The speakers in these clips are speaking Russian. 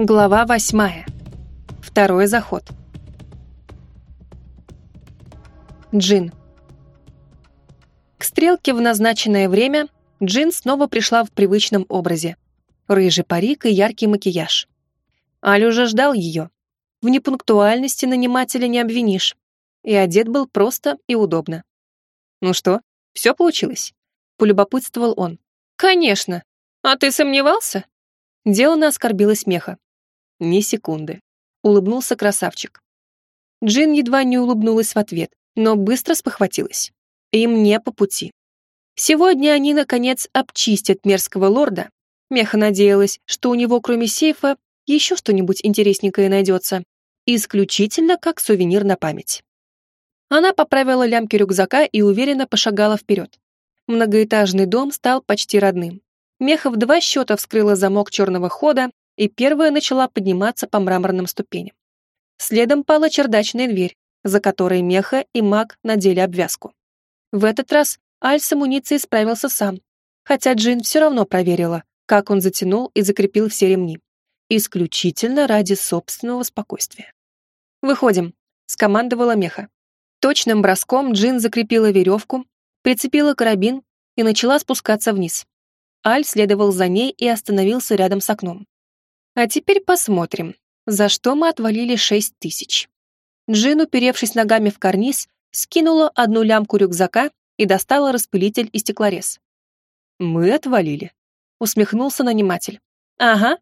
Глава восьмая. Второй заход. Джин. К стрелке в назначенное время Джин снова пришла в привычном образе. Рыжий парик и яркий макияж. Аль уже ждал ее. В непунктуальности нанимателя не обвинишь. И одет был просто и удобно. «Ну что, все получилось?» — полюбопытствовал он. «Конечно! А ты сомневался?» Делана оскорбилась смеха. Ни секунды. Улыбнулся красавчик. Джин едва не улыбнулась в ответ, но быстро спохватилась. Им не по пути. Сегодня они, наконец, обчистят мерзкого лорда. Меха надеялась, что у него, кроме сейфа, еще что-нибудь интересненькое найдется. Исключительно как сувенир на память. Она поправила лямки рюкзака и уверенно пошагала вперед. Многоэтажный дом стал почти родным. Меха в два счета вскрыла замок черного хода и первая начала подниматься по мраморным ступеням. Следом пала чердачная дверь, за которой Меха и Маг надели обвязку. В этот раз Аль с амуницией справился сам, хотя Джин все равно проверила, как он затянул и закрепил все ремни. Исключительно ради собственного спокойствия. «Выходим», — скомандовала Меха. Точным броском Джин закрепила веревку, прицепила карабин и начала спускаться вниз. Аль следовал за ней и остановился рядом с окном. А теперь посмотрим, за что мы отвалили шесть тысяч. Джин, уперевшись ногами в карниз, скинула одну лямку рюкзака и достала распылитель и стеклорез. «Мы отвалили», — усмехнулся наниматель. «Ага,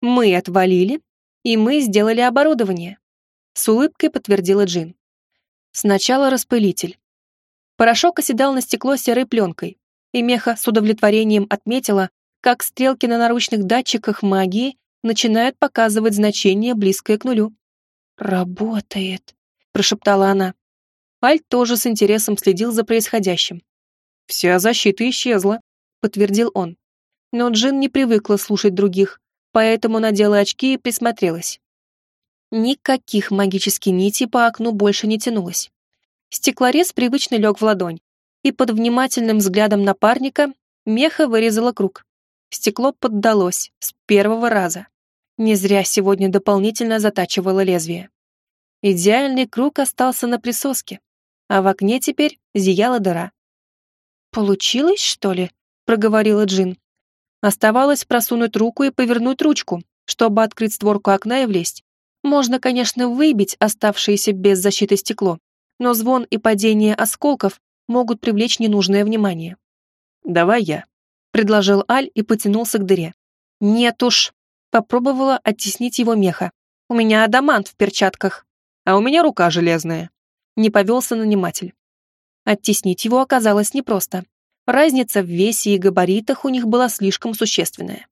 мы отвалили, и мы сделали оборудование», — с улыбкой подтвердила Джин. Сначала распылитель. Порошок оседал на стекло серой пленкой, и Меха с удовлетворением отметила, как стрелки на наручных датчиках магии начинают показывать значение, близкое к нулю. «Работает», — прошептала она. Аль тоже с интересом следил за происходящим. «Вся защита исчезла», — подтвердил он. Но Джин не привыкла слушать других, поэтому надела очки и присмотрелась. Никаких магических нитей по окну больше не тянулось. Стеклорез привычно лег в ладонь, и под внимательным взглядом напарника меха вырезала круг. Стекло поддалось с первого раза. Не зря сегодня дополнительно затачивала лезвие. Идеальный круг остался на присоске, а в окне теперь зияла дыра. «Получилось, что ли?» — проговорила Джин. Оставалось просунуть руку и повернуть ручку, чтобы открыть створку окна и влезть. Можно, конечно, выбить оставшееся без защиты стекло, но звон и падение осколков могут привлечь ненужное внимание. «Давай я», — предложил Аль и потянулся к дыре. «Нет уж», — попробовала оттеснить его меха. «У меня адамант в перчатках, а у меня рука железная». Не повелся наниматель. Оттеснить его оказалось непросто. Разница в весе и габаритах у них была слишком существенная.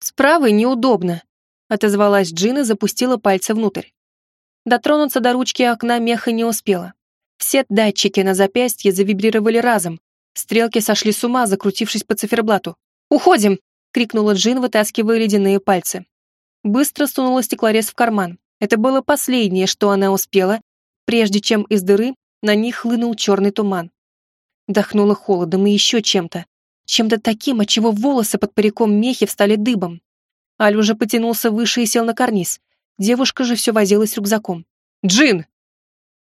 «С правой неудобно», отозвалась Джин и запустила пальцы внутрь. Дотронуться до ручки окна меха не успела. Все датчики на запястье завибрировали разом. Стрелки сошли с ума, закрутившись по циферблату. «Уходим!» — крикнула Джин, вытаскивая ледяные пальцы. Быстро сунула стеклорез в карман. Это было последнее, что она успела, прежде чем из дыры на них хлынул черный туман. Дохнуло холодом и еще чем-то. Чем-то таким, от чего волосы под париком мехи встали дыбом. Аль уже потянулся выше и сел на карниз. Девушка же все возилась рюкзаком. «Джин!»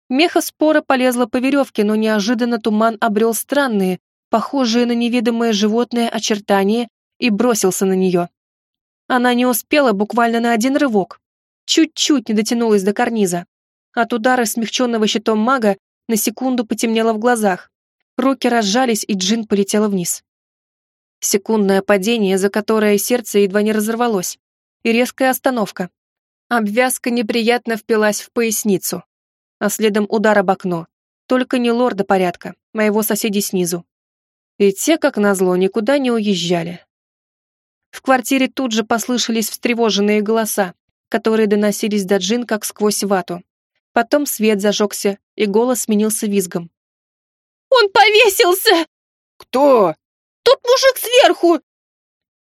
Меха спора полезла по веревке, но неожиданно туман обрел странные, похожие на неведомое животное очертания и бросился на нее. Она не успела буквально на один рывок. Чуть-чуть не дотянулась до карниза. От удара смягченного щитом мага на секунду потемнело в глазах. Руки разжались, и Джин полетела вниз. Секундное падение, за которое сердце едва не разорвалось. И резкая остановка. Обвязка неприятно впилась в поясницу. А следом удар об окно. Только не лорда порядка, моего соседей снизу. И те, как назло, никуда не уезжали. В квартире тут же послышались встревоженные голоса, которые доносились до Джин как сквозь вату. Потом свет зажегся, и голос сменился визгом. «Он повесился!» «Кто?» Тут мужик сверху!»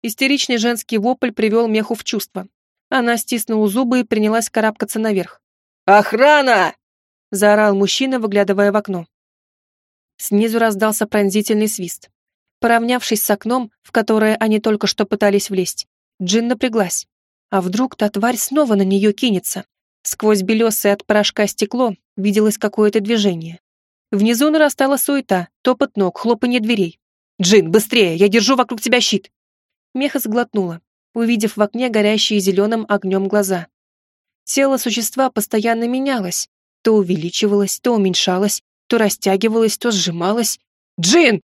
Истеричный женский вопль привел Меху в чувство. Она стиснула зубы и принялась карабкаться наверх. «Охрана!» — заорал мужчина, выглядывая в окно. Снизу раздался пронзительный свист. Поравнявшись с окном, в которое они только что пытались влезть, Джин напряглась. А вдруг та тварь снова на нее кинется? Сквозь белесое от порошка стекло виделось какое-то движение. Внизу нарастала суета, топот ног, хлопанье дверей. «Джин, быстрее! Я держу вокруг тебя щит!» Меха сглотнула, увидев в окне горящие зеленым огнем глаза. Тело существа постоянно менялось. То увеличивалось, то уменьшалось, то растягивалось, то сжималось. «Джин!»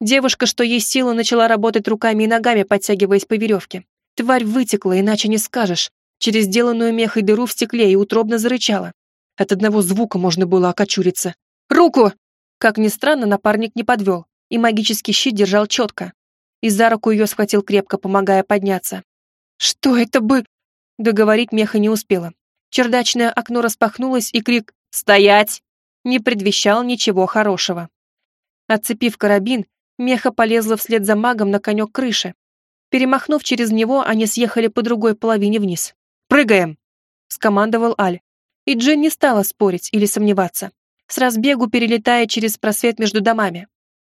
Девушка, что есть сила, начала работать руками и ногами, подтягиваясь по веревке. Тварь вытекла, иначе не скажешь, через сделанную мехой дыру в стекле и утробно зарычала. От одного звука можно было окочуриться. «Руку!» Как ни странно, напарник не подвел, и магический щит держал четко. И за руку ее схватил крепко, помогая подняться. «Что это бы...» Договорить меха не успела. Чердачное окно распахнулось, и крик «Стоять!» не предвещал ничего хорошего. Отцепив карабин, меха полезла вслед за магом на конек крыши. Перемахнув через него, они съехали по другой половине вниз. «Прыгаем!» — скомандовал Аль. И Джин не стала спорить или сомневаться, с разбегу перелетая через просвет между домами.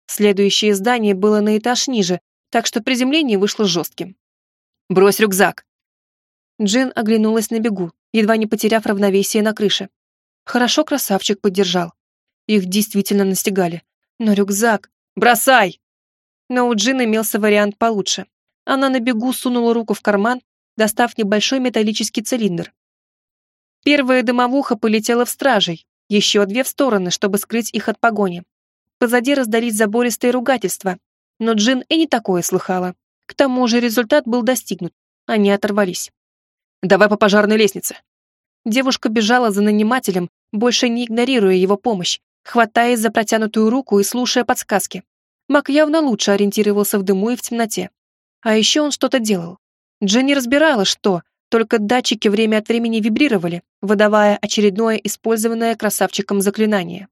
Следующее здание было на этаж ниже, так что приземление вышло жестким. «Брось рюкзак!» Джин оглянулась на бегу, едва не потеряв равновесие на крыше. Хорошо красавчик поддержал. Их действительно настигали. Но рюкзак... «Бросай!» Но у Джин имелся вариант получше. Она на бегу сунула руку в карман, достав небольшой металлический цилиндр. Первая дымовуха полетела в стражей, еще две в стороны, чтобы скрыть их от погони. Позади раздались забористые ругательства, но Джин и не такое слыхала. К тому же результат был достигнут. Они оторвались. «Давай по пожарной лестнице». Девушка бежала за нанимателем, больше не игнорируя его помощь, хватаясь за протянутую руку и слушая подсказки. Мак явно лучше ориентировался в дыму и в темноте. А еще он что-то делал. Дженни разбирала, что, только датчики время от времени вибрировали, выдавая очередное использованное красавчиком заклинание.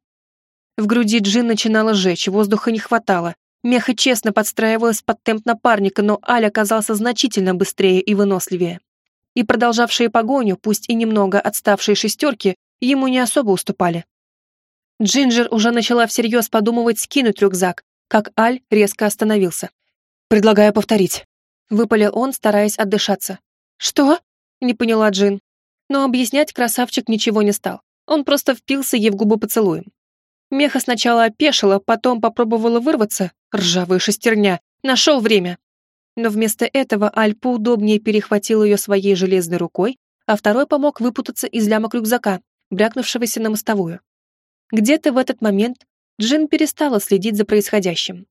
В груди Джин начинала жечь, воздуха не хватало. Меха честно подстраивалась под темп напарника, но Аль оказался значительно быстрее и выносливее. И продолжавшие погоню, пусть и немного отставшие шестерки, ему не особо уступали. Джинджер уже начала всерьез подумывать скинуть рюкзак, как Аль резко остановился. «Предлагаю повторить», — выпалил он, стараясь отдышаться. «Что?» — не поняла Джин. Но объяснять красавчик ничего не стал. Он просто впился ей в губы поцелуем. Меха сначала опешила, потом попробовала вырваться, ржавая шестерня, нашел время. Но вместо этого Аль поудобнее перехватил ее своей железной рукой, а второй помог выпутаться из лямок рюкзака, брякнувшегося на мостовую. Где-то в этот момент Джин перестала следить за происходящим.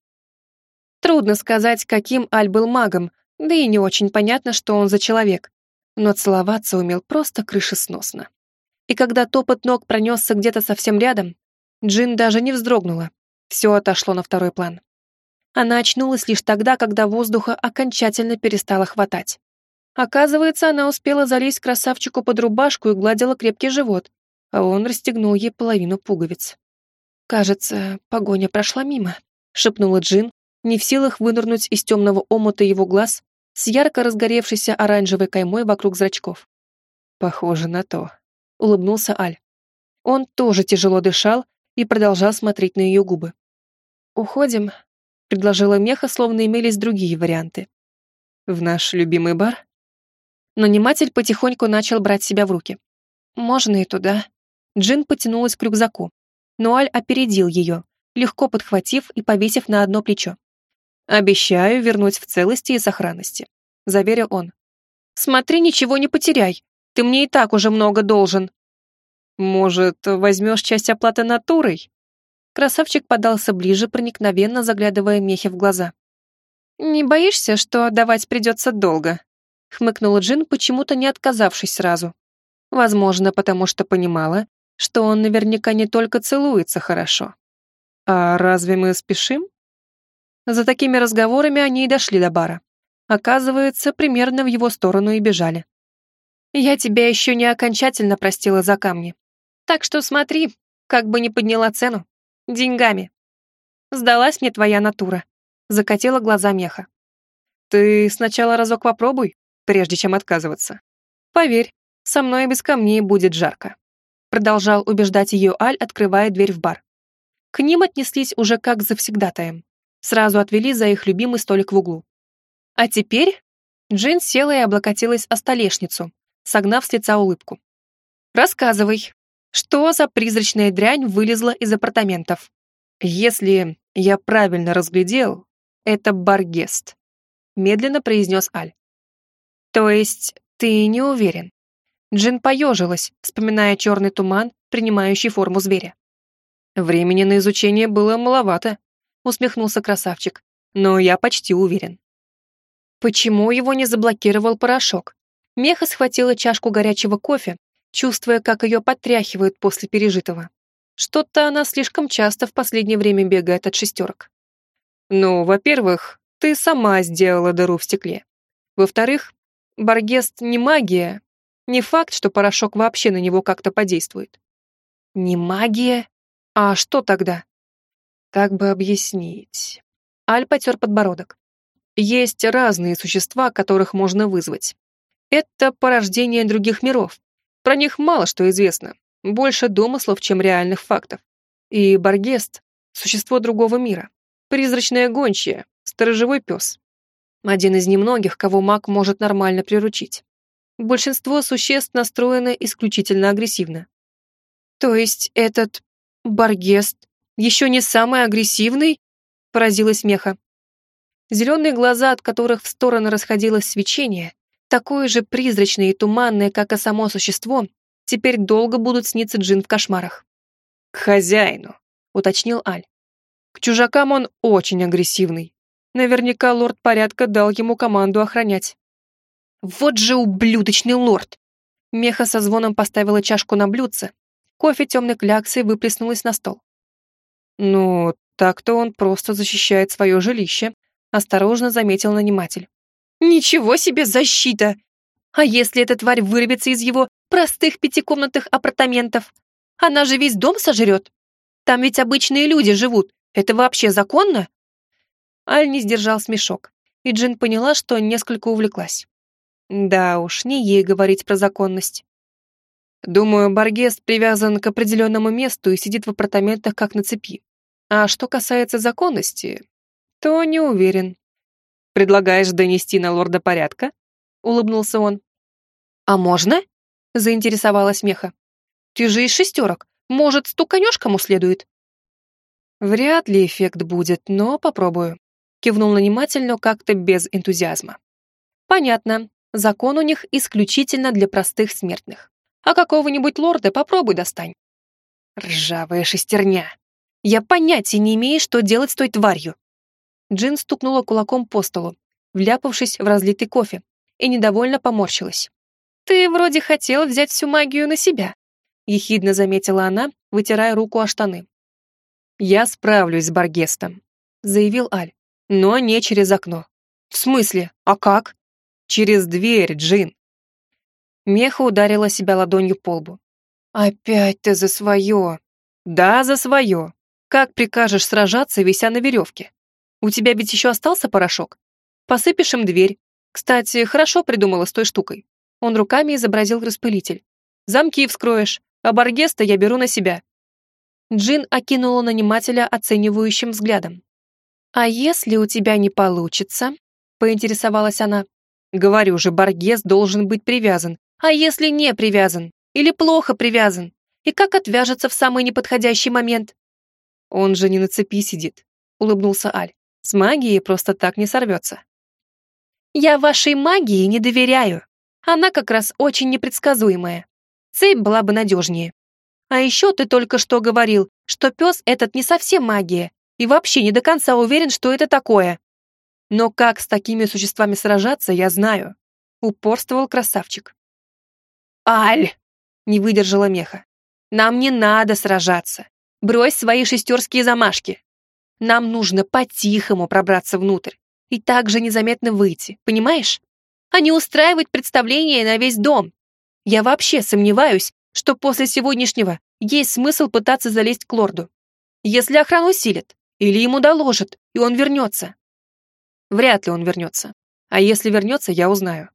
Трудно сказать, каким Аль был магом, да и не очень понятно, что он за человек. Но целоваться умел просто крышесносно. И когда топот ног пронесся где-то совсем рядом, Джин даже не вздрогнула. Все отошло на второй план. Она очнулась лишь тогда, когда воздуха окончательно перестало хватать. Оказывается, она успела залезть красавчику под рубашку и гладила крепкий живот, а он расстегнул ей половину пуговиц. «Кажется, погоня прошла мимо», — шепнула Джин, не в силах вынырнуть из темного омута его глаз с ярко разгоревшейся оранжевой каймой вокруг зрачков. «Похоже на то», — улыбнулся Аль. Он тоже тяжело дышал и продолжал смотреть на ее губы. «Уходим», — предложила Меха, словно имелись другие варианты. «В наш любимый бар?» Наниматель потихоньку начал брать себя в руки. «Можно и туда». Джин потянулась к рюкзаку, но Аль опередил ее, легко подхватив и повесив на одно плечо. «Обещаю вернуть в целости и сохранности», — заверил он. «Смотри, ничего не потеряй. Ты мне и так уже много должен». «Может, возьмешь часть оплаты натурой?» Красавчик подался ближе, проникновенно заглядывая Мехе в глаза. «Не боишься, что отдавать придется долго?» — хмыкнула Джин, почему-то не отказавшись сразу. Возможно, потому что понимала, что он наверняка не только целуется хорошо. «А разве мы спешим?» За такими разговорами они и дошли до бара. Оказывается, примерно в его сторону и бежали. «Я тебя еще не окончательно простила за камни. Так что смотри, как бы не подняла цену. Деньгами. Сдалась мне твоя натура», — закатила глаза меха. «Ты сначала разок попробуй, прежде чем отказываться. Поверь, со мной без камней будет жарко», — продолжал убеждать ее Аль, открывая дверь в бар. К ним отнеслись уже как завсегдатаем. Сразу отвели за их любимый столик в углу. А теперь Джин села и облокотилась о столешницу, согнав с лица улыбку. «Рассказывай, что за призрачная дрянь вылезла из апартаментов?» «Если я правильно разглядел, это Баргест», — медленно произнес Аль. «То есть ты не уверен?» Джин поежилась, вспоминая черный туман, принимающий форму зверя. «Времени на изучение было маловато», — усмехнулся красавчик, «но я почти уверен». Почему его не заблокировал порошок? Меха схватила чашку горячего кофе, чувствуя, как ее подтряхивают после пережитого. Что-то она слишком часто в последнее время бегает от шестерок. Ну, во-первых, ты сама сделала дыру в стекле. Во-вторых, Баргест не магия. Не факт, что порошок вообще на него как-то подействует. Не магия? А что тогда? Как бы объяснить? Аль потер подбородок. Есть разные существа, которых можно вызвать. Это порождение других миров. Про них мало что известно. Больше домыслов, чем реальных фактов. И Баргест — существо другого мира. Призрачная гончая, сторожевой пес. Один из немногих, кого маг может нормально приручить. Большинство существ настроено исключительно агрессивно. То есть этот Баргест еще не самый агрессивный? Поразилась Меха. Зеленые глаза, от которых в стороны расходилось свечение, такое же призрачное и туманное, как и само существо, теперь долго будут сниться Джин в кошмарах. «К хозяину», — уточнил Аль. «К чужакам он очень агрессивный. Наверняка лорд порядка дал ему команду охранять». «Вот же ублюдочный лорд!» Меха со звоном поставила чашку на блюдце. Кофе темной кляксой выплеснулась на стол. «Ну, так-то он просто защищает свое жилище», осторожно заметил наниматель. «Ничего себе защита! А если эта тварь вырвется из его простых пятикомнатных апартаментов? Она же весь дом сожрет. Там ведь обычные люди живут. Это вообще законно?» Аль не сдержал смешок, и Джин поняла, что несколько увлеклась. Да уж, не ей говорить про законность. Думаю, Баргест привязан к определенному месту и сидит в апартаментах как на цепи. А что касается законности, то не уверен. Предлагаешь донести на лорда порядка? Улыбнулся он. А можно? Заинтересовалась Меха. Ты же из шестерок. Может, стуканешь кому следует? Вряд ли эффект будет, но попробую. Кивнул наниматель, но как-то без энтузиазма. Понятно. Закон у них исключительно для простых смертных. А какого-нибудь лорда попробуй достань. Ржавая шестерня. Я понятия не имею, что делать с той тварью. Джин стукнула кулаком по столу, вляпавшись в разлитый кофе, и недовольно поморщилась. «Ты вроде хотел взять всю магию на себя», — ехидно заметила она, вытирая руку о штаны. «Я справлюсь с Баргестом», — заявил Аль, — «но не через окно». «В смысле? А как?» «Через дверь, Джин». Меха ударила себя ладонью по лбу. «Опять ты за свое!» «Да, за свое. Как прикажешь сражаться, вися на веревке?» У тебя ведь еще остался порошок? Посыпешь им дверь. Кстати, хорошо придумала с той штукой. Он руками изобразил распылитель. Замки вскроешь, а Баргеста я беру на себя. Джин окинула нанимателя оценивающим взглядом. «А если у тебя не получится?» — поинтересовалась она. «Говорю же, Баргес должен быть привязан. А если не привязан? Или плохо привязан? И как отвяжется в самый неподходящий момент?» «Он же не на цепи сидит», — улыбнулся Аль. С магией просто так не сорвется. Я вашей магии не доверяю. Она как раз очень непредсказуемая. Цепь была бы надежнее. А еще ты только что говорил, что пес этот не совсем магия и вообще не до конца уверен, что это такое. Но как с такими существами сражаться, я знаю. Упорствовал красавчик. «Аль!» — не выдержала меха. «Нам не надо сражаться. Брось свои шестерские замашки. Нам нужно по-тихому пробраться внутрь и также незаметно выйти, понимаешь? А не устраивать представление на весь дом. Я вообще сомневаюсь, что после сегодняшнего есть смысл пытаться залезть к лорду. Если охрану усилит, или ему доложат, и он вернется. Вряд ли он вернется. А если вернется, я узнаю.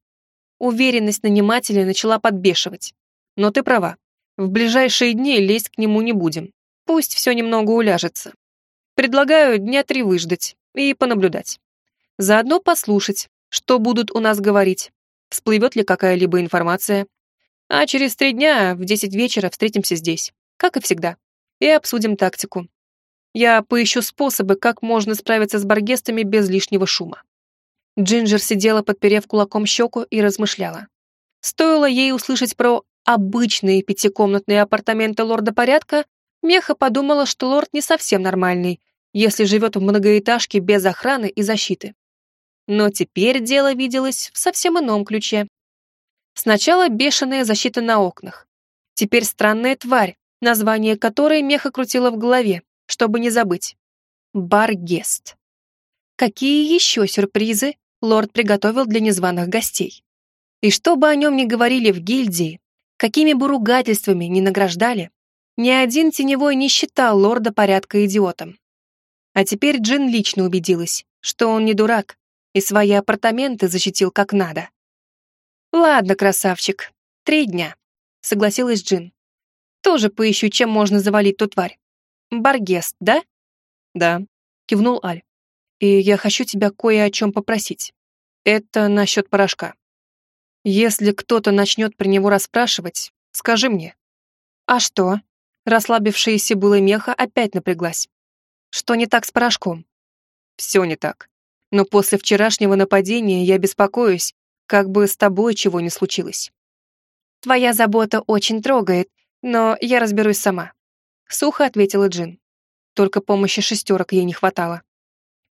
Уверенность нанимателя начала подбешивать. Но ты права. В ближайшие дни лезть к нему не будем. Пусть все немного уляжется. Предлагаю дня три выждать и понаблюдать. Заодно послушать, что будут у нас говорить, всплывет ли какая-либо информация. А через три дня в десять вечера встретимся здесь, как и всегда, и обсудим тактику. Я поищу способы, как можно справиться с баргестами без лишнего шума. Джинджер сидела, подперев кулаком щеку, и размышляла. Стоило ей услышать про обычные пятикомнатные апартаменты лорда порядка, Меха подумала, что лорд не совсем нормальный, если живет в многоэтажке без охраны и защиты. Но теперь дело виделось в совсем ином ключе. Сначала бешеная защита на окнах. Теперь странная тварь, название которой Меха крутила в голове, чтобы не забыть. Баргест. Какие еще сюрпризы лорд приготовил для незваных гостей? И что бы о нем ни говорили в гильдии, какими бы ругательствами ни награждали, ни один теневой не считал лорда порядка идиотом. А теперь Джин лично убедилась, что он не дурак и свои апартаменты защитил как надо. «Ладно, красавчик, три дня», — согласилась Джин. «Тоже поищу, чем можно завалить ту тварь. Баргест, да?» «Да», — кивнул Аль. «И я хочу тебя кое о чем попросить. Это насчет порошка. Если кто-то начнет про него расспрашивать, скажи мне». «А что?» Расслабившаяся было меха опять напряглась. «Что не так с порошком?» «Все не так. Но после вчерашнего нападения я беспокоюсь, как бы с тобой чего не случилось. Твоя забота очень трогает, но я разберусь сама. Сухо ответила Джин. Только помощи шестерок ей не хватало.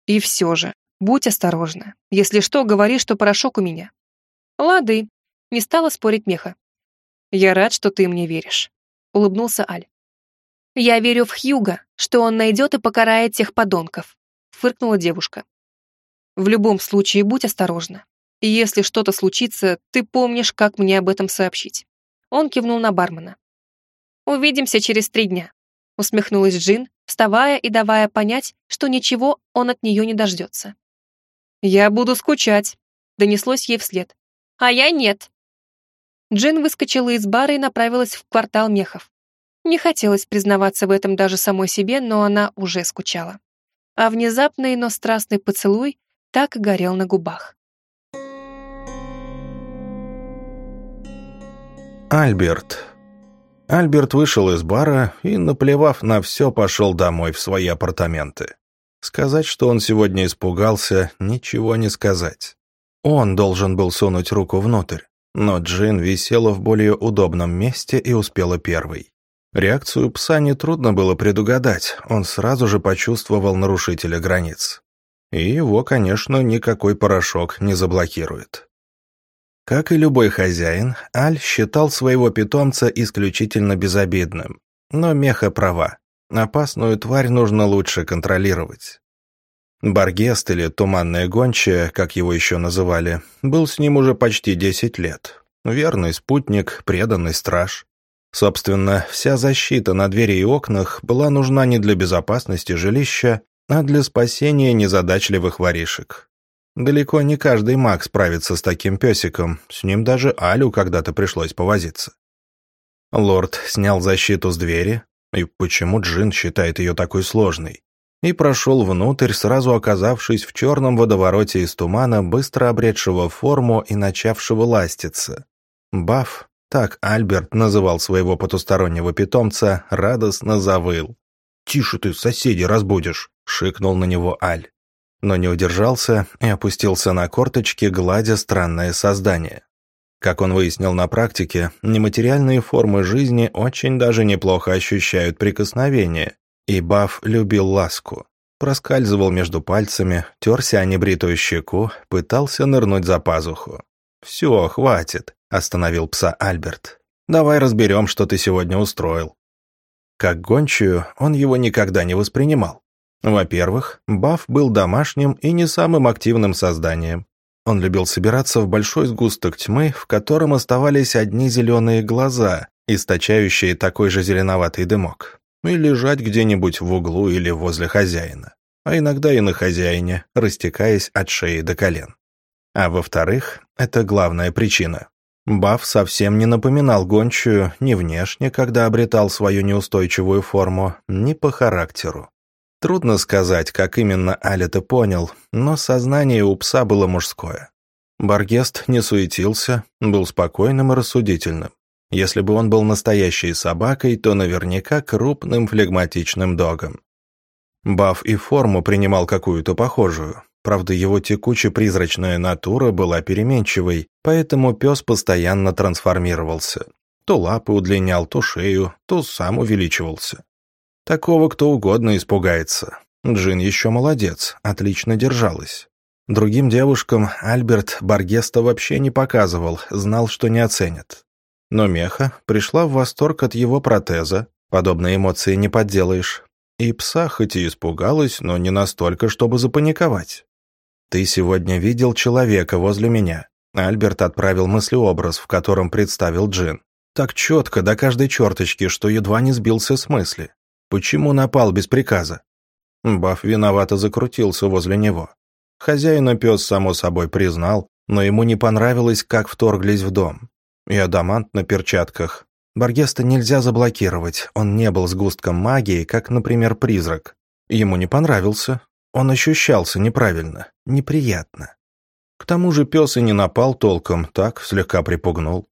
И все же, будь осторожна. Если что, говори, что порошок у меня. Лады. Не стала спорить Меха. Я рад, что ты мне веришь. Улыбнулся Аль. Я верю в Хьюга, что он найдет и покарает тех подонков. Фыркнула девушка. В любом случае, будь осторожна. И если что-то случится, ты помнишь, как мне об этом сообщить. Он кивнул на бармена. «Увидимся через три дня», — усмехнулась Джин, вставая и давая понять, что ничего он от нее не дождется. «Я буду скучать», — донеслось ей вслед. «А я нет». Джин выскочила из бара и направилась в квартал мехов. Не хотелось признаваться в этом даже самой себе, но она уже скучала. А внезапный, но страстный поцелуй так горел на губах. Альберт. Альберт вышел из бара и, наплевав на все, пошел домой в свои апартаменты. Сказать, что он сегодня испугался, ничего не сказать. Он должен был сунуть руку внутрь, но Джин висела в более удобном месте и успела первой. Реакцию пса нетрудно было предугадать, он сразу же почувствовал нарушителя границ. И его, конечно, никакой порошок не заблокирует. Как и любой хозяин, Аль считал своего питомца исключительно безобидным. Но Меха права. Опасную тварь нужно лучше контролировать. Баргест или Туманная Гончая, как его еще называли, был с ним уже почти 10 лет. Верный спутник, преданный страж. Собственно, вся защита на двери и окнах была нужна не для безопасности жилища, а для спасения незадачливых воришек. Далеко не каждый маг справится с таким песиком, с ним даже Алю когда-то пришлось повозиться. Лорд снял защиту с двери, и почему Джин считает ее такой сложной, и прошел внутрь, сразу оказавшись в черном водовороте из тумана, быстро обретшего форму и начавшего ластиться. Баф, так Альберт называл своего потустороннего питомца, радостно завыл. «Тише ты, соседи разбудишь!» — шикнул на него Аль. Но не удержался и опустился на корточки, гладя странное создание. Как он выяснил на практике, нематериальные формы жизни очень даже неплохо ощущают прикосновение, и Баф любил ласку. Проскальзывал между пальцами, терся о небритую щеку, пытался нырнуть за пазуху. «Все, хватит», — остановил пса Альберт. «Давай разберем, что ты сегодня устроил». Как гончую он его никогда не воспринимал. Во-первых, Баф был домашним и не самым активным созданием. Он любил собираться в большой сгусток тьмы, в котором оставались одни зеленые глаза, источающие такой же зеленоватый дымок, и лежать где-нибудь в углу или возле хозяина, а иногда и на хозяине, растекаясь от шеи до колен. А во-вторых, это главная причина. Баф совсем не напоминал гончую ни внешне, когда обретал свою неустойчивую форму, ни по характеру. Трудно сказать, как именно Аль это понял, но сознание у пса было мужское. Баргест не суетился, был спокойным и рассудительным. Если бы он был настоящей собакой, то наверняка крупным флегматичным догом. Баф и форму принимал какую-то похожую. Правда, его текуче-призрачная натура была переменчивой, поэтому пес постоянно трансформировался. То лапы удлинял, то шею, то сам увеличивался. Такого кто угодно испугается. Джин еще молодец, отлично держалась. Другим девушкам Альберт Баргеста вообще не показывал, знал, что не оценят. Но Меха пришла в восторг от его протеза, подобные эмоции не подделаешь. И пса хоть и испугалась, но не настолько, чтобы запаниковать. «Ты сегодня видел человека возле меня». Альберт отправил мыслеобраз, в котором представил Джин. Так четко, до каждой черточки, что едва не сбился с мысли. Почему напал без приказа? Баф виновато закрутился возле него. Хозяина пес, само собой, признал, но ему не понравилось, как вторглись в дом. И адамант на перчатках. Баргеста нельзя заблокировать, он не был сгустком магии, как, например, призрак. Ему не понравился, он ощущался неправильно, неприятно. К тому же пес и не напал толком, так, слегка припугнул.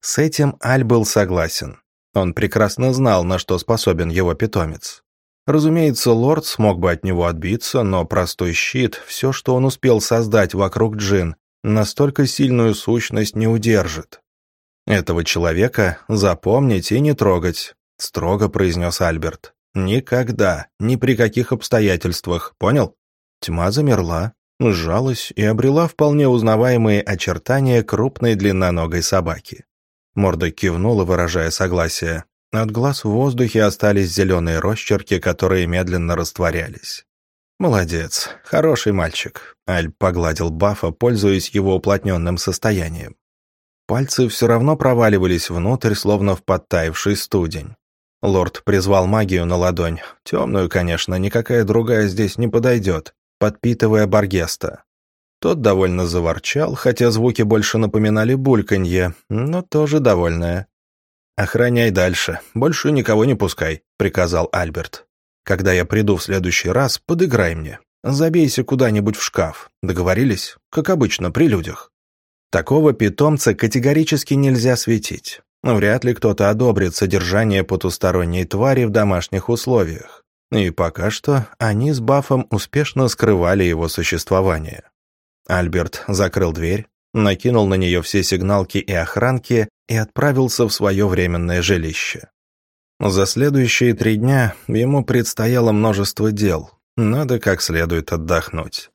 С этим Аль был согласен. Он прекрасно знал, на что способен его питомец. Разумеется, лорд смог бы от него отбиться, но простой щит, все, что он успел создать вокруг Джин, настолько сильную сущность не удержит. «Этого человека запомнить и не трогать», — строго произнес Альберт. «Никогда, ни при каких обстоятельствах, понял?» Тьма замерла, сжалась и обрела вполне узнаваемые очертания крупной длинноногой собаки. Морда кивнула, выражая согласие. От глаз в воздухе остались зеленые росчерки, которые медленно растворялись. «Молодец, хороший мальчик», — Аль погладил Бафа, пользуясь его уплотненным состоянием. Пальцы все равно проваливались внутрь, словно в подтаявший студень. Лорд призвал магию на ладонь. Темную, конечно, никакая другая здесь не подойдет, подпитывая Баргеста. Тот довольно заворчал, хотя звуки больше напоминали бульканье, но тоже довольное. «Охраняй дальше, больше никого не пускай», — приказал Альберт. «Когда я приду в следующий раз, подыграй мне. Забейся куда-нибудь в шкаф. Договорились? Как обычно, при людях». Такого питомца категорически нельзя светить. Вряд ли кто-то одобрит содержание потусторонней твари в домашних условиях. И пока что они с Бафом успешно скрывали его существование. Альберт закрыл дверь, накинул на нее все сигналки и охранки и отправился в свое временное жилище. За следующие три дня ему предстояло множество дел, надо как следует отдохнуть.